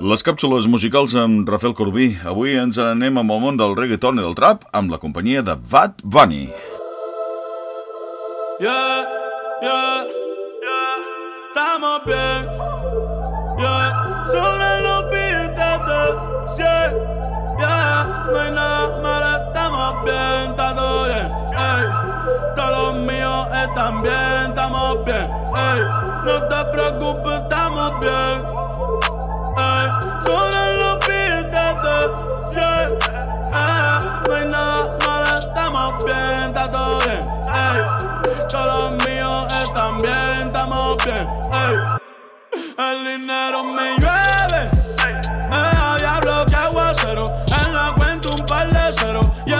Les càpsules musicals amb Rafael Corbí. Avui ens anem amb el món del reggaeton i del trap amb la companyia de Bad Bunny. Yeah, yeah, yeah, estamos bien. Yeah, sobre los billetes, yeah, yeah, no hay nada malo, estamos bien, está todo bien. Ey, todos los míos están bien, estamos bien. Ey, no te preocupes, estamos bien. Sobre los billetes, yeah, eh, no hay nada malo, estamos bien, está todo bien. Todos los míos están bien, estamos bien. El dinero me llueve. Eh, a diablo que aguacero. En la cuenta un par de cero. Y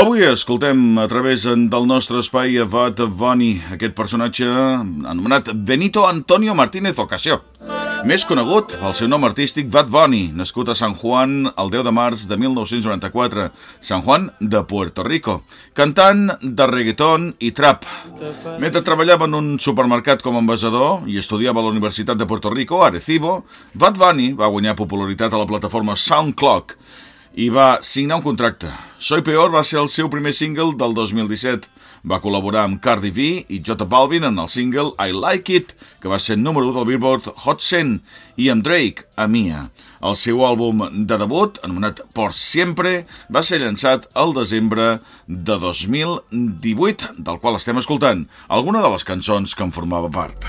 Avui escoltem a través del nostre espai a Bad Bunny, aquest personatge anomenat Benito Antonio Martínez Ocasio. Més conegut, el seu nom artístic Bad Bunny, nascut a San Juan el 10 de març de 1994, San Juan de Puerto Rico, cantant de reggaeton i trap. Mentre treballava en un supermercat com a ambasador i estudiava a la Universitat de Puerto Rico, Arecibo, Bad Bunny va guanyar popularitat a la plataforma SoundClock i va signar un contracte. Soy Peor va ser el seu primer single del 2017. Va col·laborar amb Cardi B i J Balvin en el single I Like It, que va ser número 1 del Billboard Hot 100, i amb Drake, a Mia. El seu àlbum de debut, anomenat Por Siempre, va ser llançat el desembre de 2018, del qual estem escoltant alguna de les cançons que en formava part.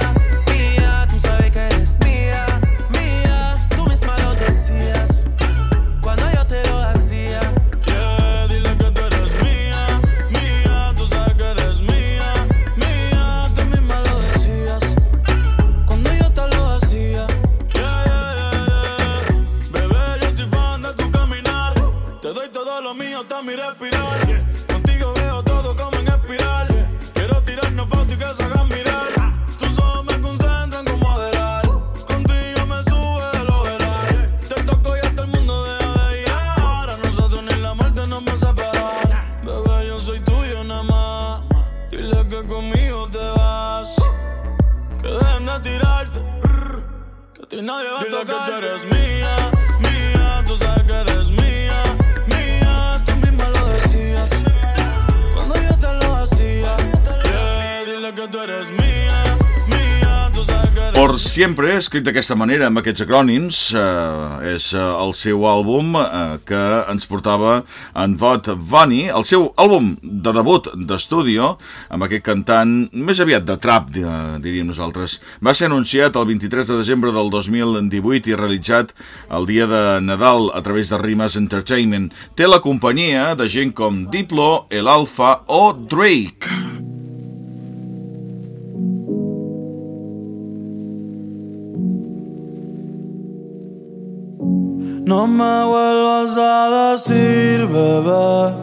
Contigo veo todo como en espiral, quiero tirarnos fotos y que se hagan mirar. Tus ojos me concentran como adelar, contigo me sube de lo veral. Te toco y hasta el mundo deja de ir. A nosotros ni la muerte nos va a separar. Bebé, yo soy tuyo nada más. Dile que conmigo te vas. Que dejen de tirarte. Que a ti nadie va Dile a que tocar. tú eres mía. Por Siempre, escrit d'aquesta manera, amb aquests acrònims, eh, és eh, el seu àlbum eh, que ens portava en Vot Bunny, el seu àlbum de debut d'estudio, amb aquest cantant més aviat de trap, eh, diríem nosaltres. Va ser anunciat el 23 de desembre del 2018 i realitzat el dia de Nadal a través de Rimas Entertainment. Té la companyia de gent com Diplo, El Alfa o Drake. No me vuelvas a decir, bebé.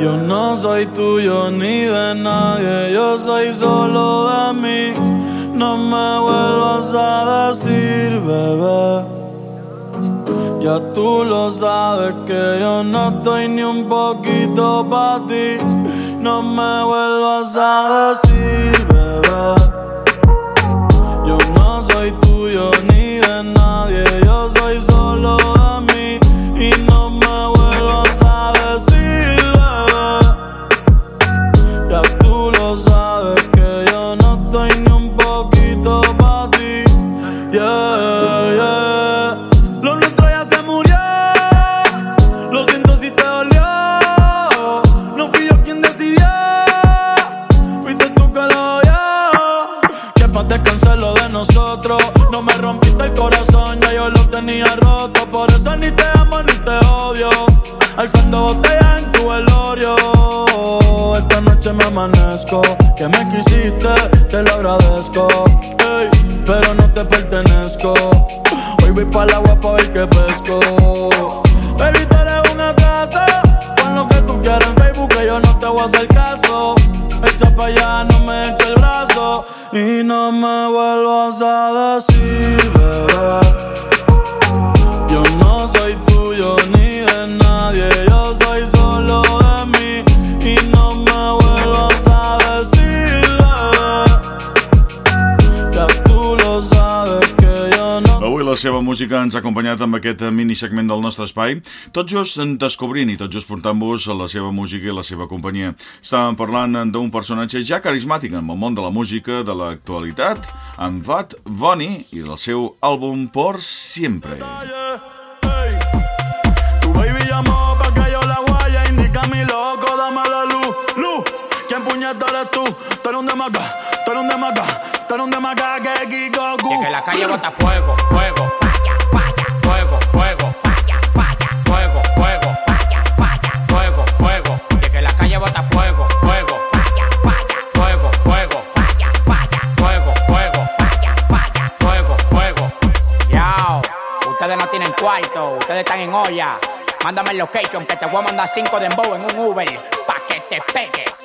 Yo no soy tuyo ni de nadie, yo soy solo de mí. No me vuelvas a decir, bebé. Ya tú lo sabes que yo no estoy ni un poquito para ti. No me vuelvas a decir, bebé. Nosotros. No me rompiste el corazón, ya yo lo tenía roto. Por eso ni te amo ni te odio. Alzando botellas en tu velorio. Esta noche me amanezco. Que me quisiste, te lo agradezco. pero no te pertenezco. Hoy voy para el agua para que pesco. Baby, tú eres una casa. Con lo que tú quieras en Facebook, que yo no te voy a hacer caso. Echa pa' allá, no me eches el. Y no me vuelvas a decir, bebé. Seva música ens ha acompanyat amb aquest minisegment del nostre espai, tot just descobrint i tot just portant-vos la seva música i la seva companyia. Estàvem parlant d'un personatge ja carismàtic en el món de la música de l'actualitat, en Vat Voni i del seu àlbum Por Siempre. Tu baby llamó pa' que yo la guaya, indica mi loco, dame la luz, luz. ¿Quién eres tú? Tú eres un tú eres un tú eres un demaca que Kiko Y que la calle bota fuego, fuego, falla, falla, fuego, fuego, falla, falla, fuego, fuego, falla, falla, fuego, fuego. Y que la calle bota fuego, fuego, falla, falla, fuego, fuego, falla, falla, fuego, fuego, falla, falla, fuego, fuego. Yao, ustedes no tienen cuarto, ustedes están en olla. Mándame el location que te voy a mandar cinco de en un Uber pa' que te pegue.